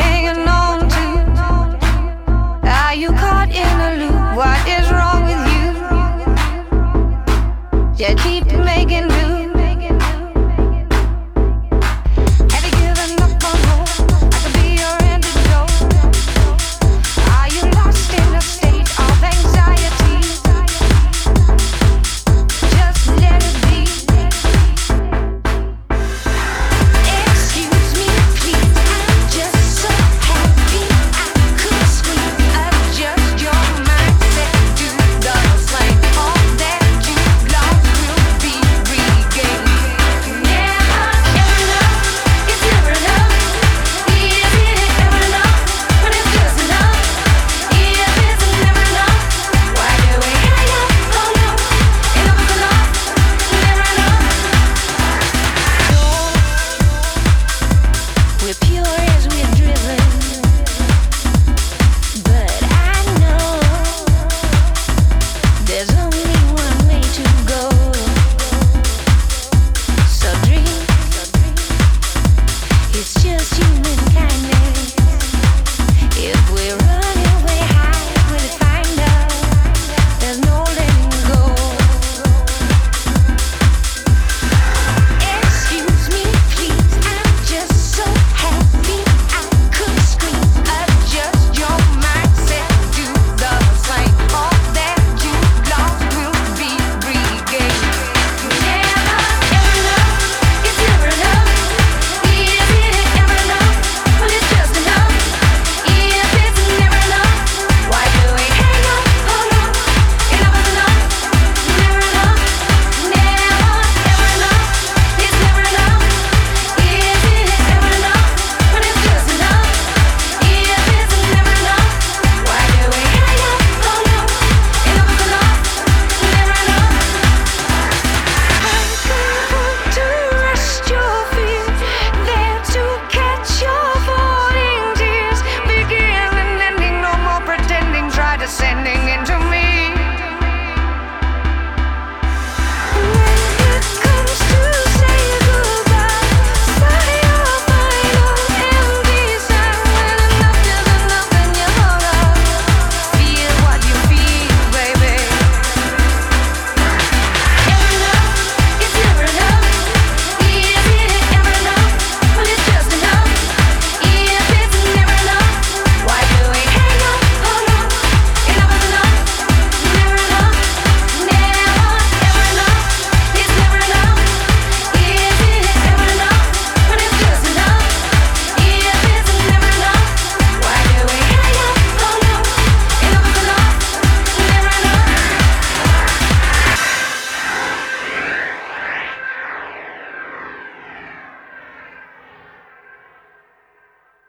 hanging on to? Are you caught in a loop? What is wrong with you? You keep making.